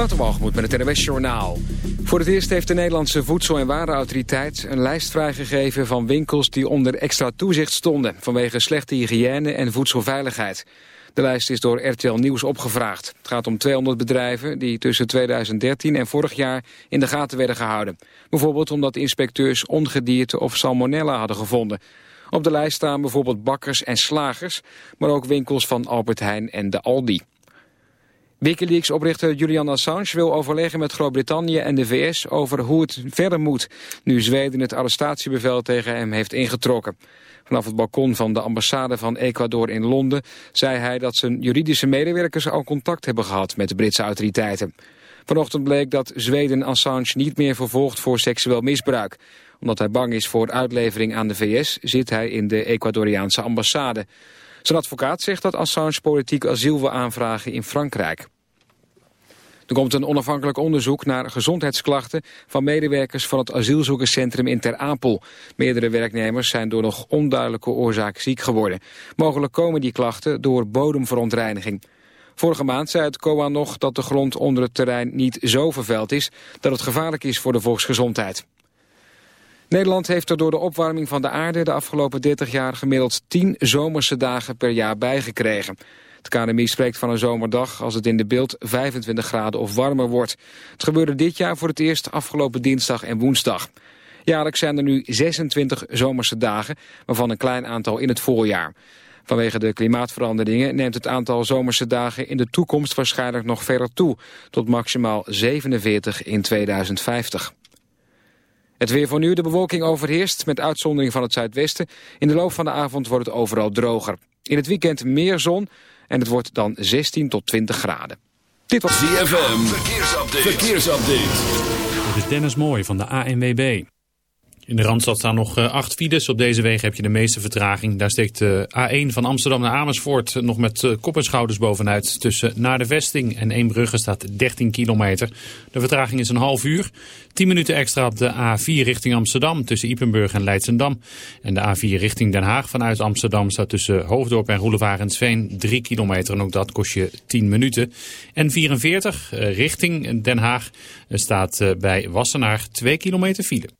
Waterwalgemoed met het NWS Journaal. Voor het eerst heeft de Nederlandse Voedsel- en Warenautoriteit... een lijst vrijgegeven van winkels die onder extra toezicht stonden... vanwege slechte hygiëne en voedselveiligheid. De lijst is door RTL Nieuws opgevraagd. Het gaat om 200 bedrijven die tussen 2013 en vorig jaar in de gaten werden gehouden. Bijvoorbeeld omdat inspecteurs ongedierte of salmonella hadden gevonden. Op de lijst staan bijvoorbeeld bakkers en slagers... maar ook winkels van Albert Heijn en de Aldi. Wikileaks-oprichter Julian Assange wil overleggen met Groot-Brittannië en de VS over hoe het verder moet, nu Zweden het arrestatiebevel tegen hem heeft ingetrokken. Vanaf het balkon van de ambassade van Ecuador in Londen zei hij dat zijn juridische medewerkers al contact hebben gehad met de Britse autoriteiten. Vanochtend bleek dat Zweden Assange niet meer vervolgt voor seksueel misbruik. Omdat hij bang is voor uitlevering aan de VS zit hij in de Ecuadoriaanse ambassade. Zijn advocaat zegt dat Assange politiek asiel wil aanvragen in Frankrijk. Er komt een onafhankelijk onderzoek naar gezondheidsklachten van medewerkers van het asielzoekerscentrum in Ter Apel. Meerdere werknemers zijn door nog onduidelijke oorzaak ziek geworden. Mogelijk komen die klachten door bodemverontreiniging. Vorige maand zei het COA nog dat de grond onder het terrein niet zo vervuild is dat het gevaarlijk is voor de volksgezondheid. Nederland heeft er door de opwarming van de aarde de afgelopen 30 jaar gemiddeld 10 zomerse dagen per jaar bijgekregen. Het KNMI spreekt van een zomerdag als het in de beeld 25 graden of warmer wordt. Het gebeurde dit jaar voor het eerst afgelopen dinsdag en woensdag. Jaarlijks zijn er nu 26 zomerse dagen, waarvan een klein aantal in het voorjaar. Vanwege de klimaatveranderingen neemt het aantal zomerse dagen in de toekomst waarschijnlijk nog verder toe, tot maximaal 47 in 2050. Het weer voor nu, de bewolking overheerst met uitzondering van het zuidwesten. In de loop van de avond wordt het overal droger. In het weekend meer zon en het wordt dan 16 tot 20 graden. Dit was ZFM, verkeersupdate. verkeersupdate. Dit is Dennis Mooij van de ANWB. In de Randstad staan nog eh, acht files. Op deze wegen heb je de meeste vertraging. Daar steekt de A1 van Amsterdam naar Amersfoort nog met eh, kop en schouders bovenuit. Tussen naar de vesting en Eembrugge staat 13 kilometer. De vertraging is een half uur. 10 minuten extra op de A4 richting Amsterdam tussen Ipenburg en Leidsendam. En de A4 richting Den Haag vanuit Amsterdam staat tussen Hoofddorp en Roelevarensveen 3 kilometer. En ook dat kost je 10 minuten. En 44 eh, richting Den Haag staat bij Wassenaar 2 kilometer file.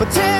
But tell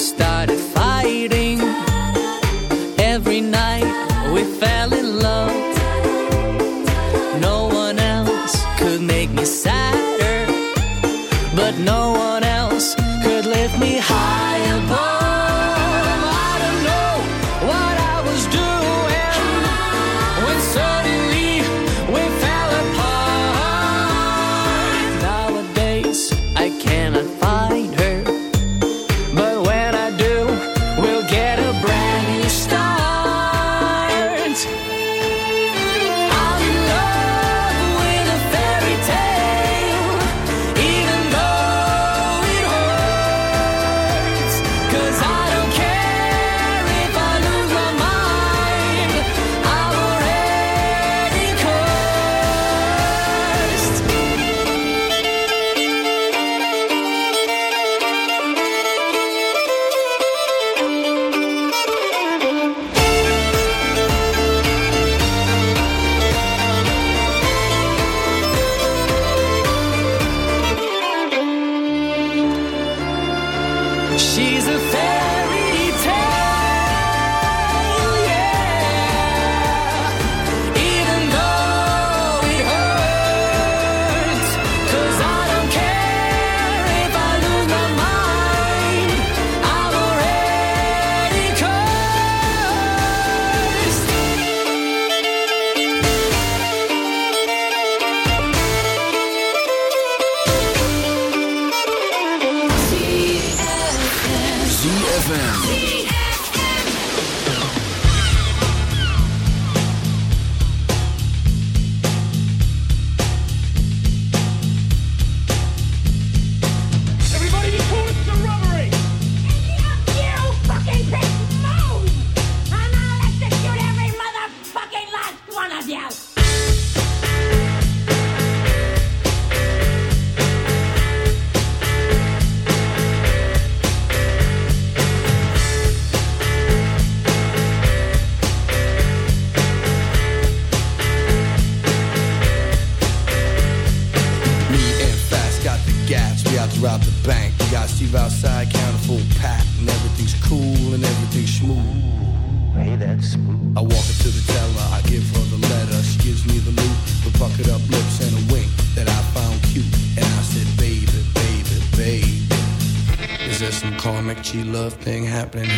started thing happening.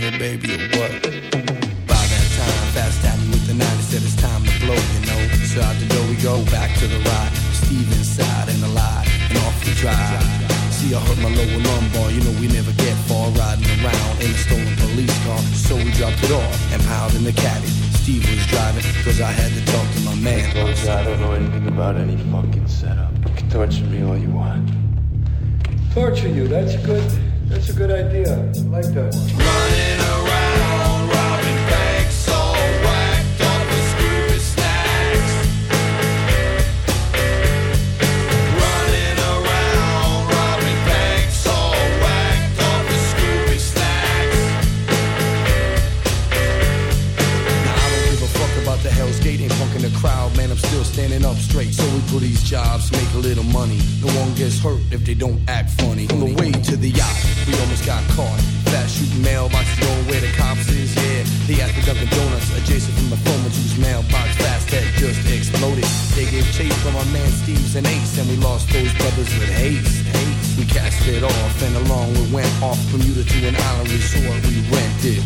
almost got caught. Fast shooting mailbox, you know where the cops is, yeah. They asked for Dunkin' Donuts adjacent from my phone, which was mailbox fast that just exploded. They gave chase from our man Steve's and Ace, and we lost those brothers with haste. haste. We cast it off, and along we went off from Utah to an island resort we rented.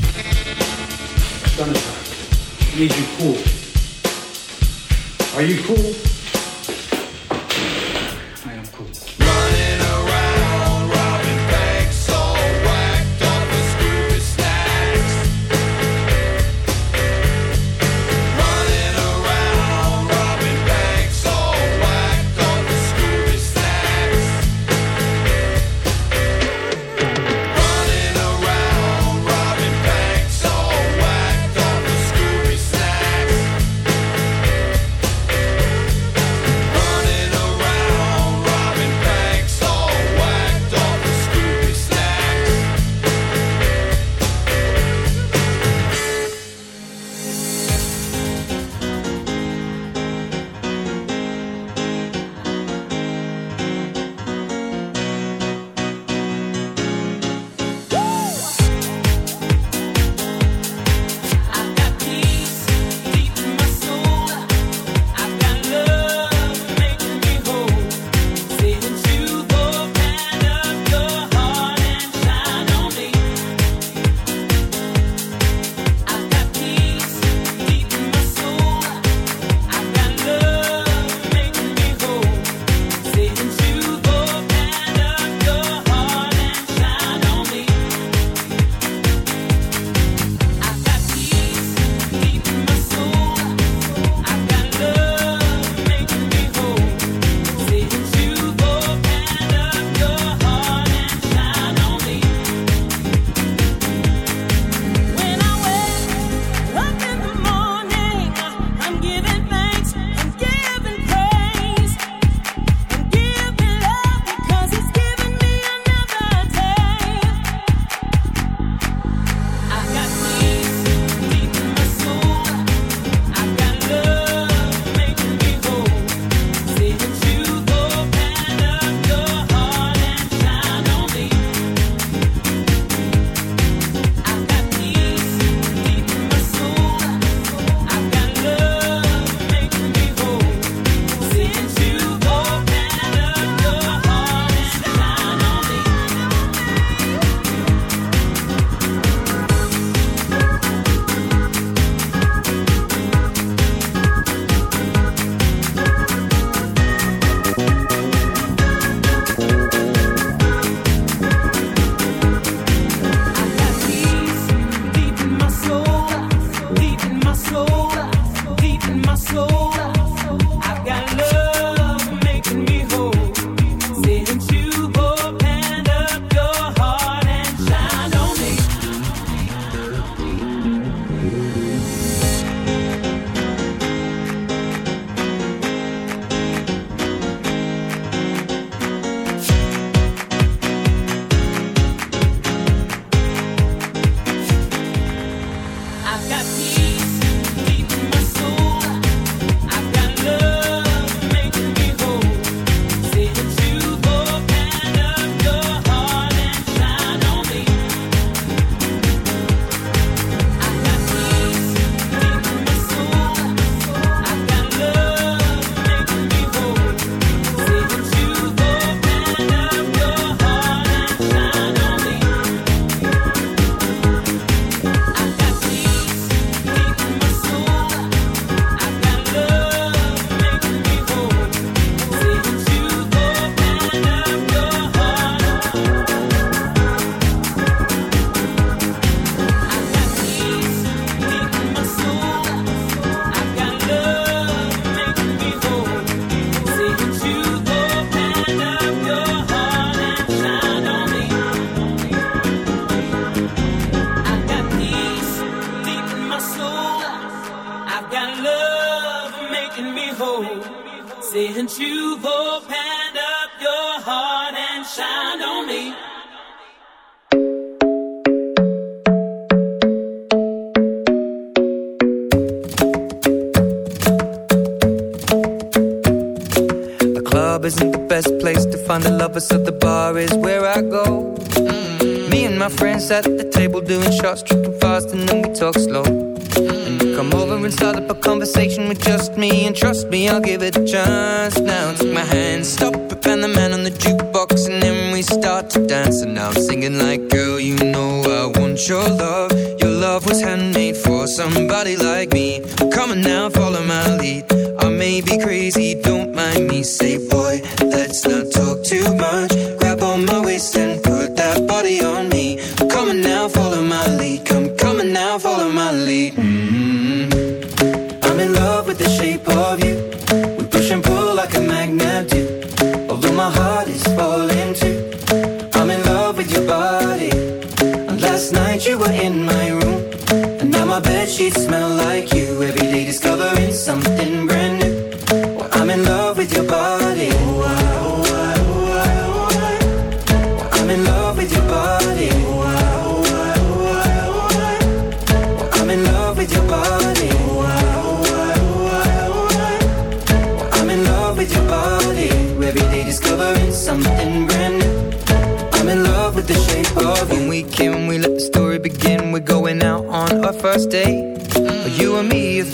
Sunshine, need you cool. Are you cool? You. We push and pull like a magnet do. Although my heart is falling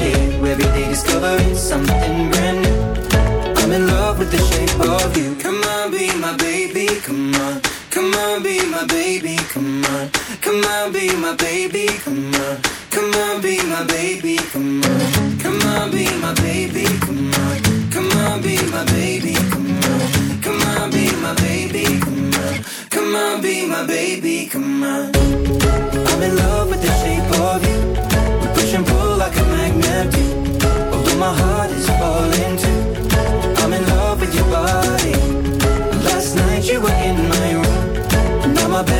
body. Every day discovering something brand new. I'm in love with the shape of you. Come on, be my baby, come on. Come on, be my baby, come on. Come on, be my baby, come on. Come on, be my baby, come on. Come on, be my baby, come on. Come on, be my baby, come on. Come on, be my baby, come on. Come on, be my baby, come on.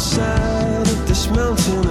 Side of this mountain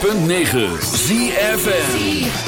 106.9 ZFN